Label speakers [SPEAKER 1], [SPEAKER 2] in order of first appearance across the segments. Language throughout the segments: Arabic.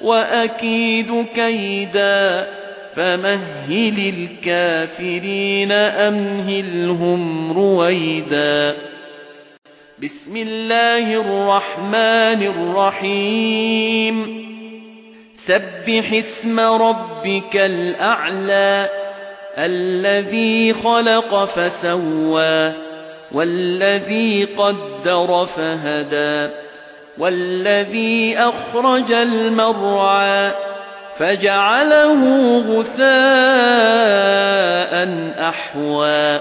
[SPEAKER 1] وأكيد كيدا فمهل الكافرين أمهلهم رويدا. بسم الله الرحمن الرحيم. سبح اسم ربك الأعلى الذي خلق فسوى والذي قدر فهدى. والذي أخرج المرعى فجعله غثاء أحوى.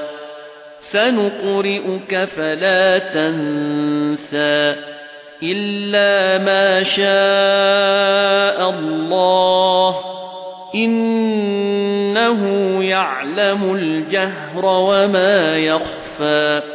[SPEAKER 1] سنقرئك فلا تنسى إلا ما شاء الله. إنه يعلم الجهر وما يخفى.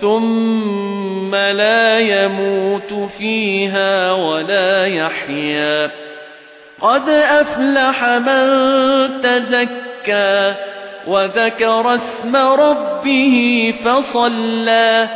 [SPEAKER 1] ثم لا يموت فيها ولا يحيا. قد أفلح من تزكى وذكر اسم ربه فصلى.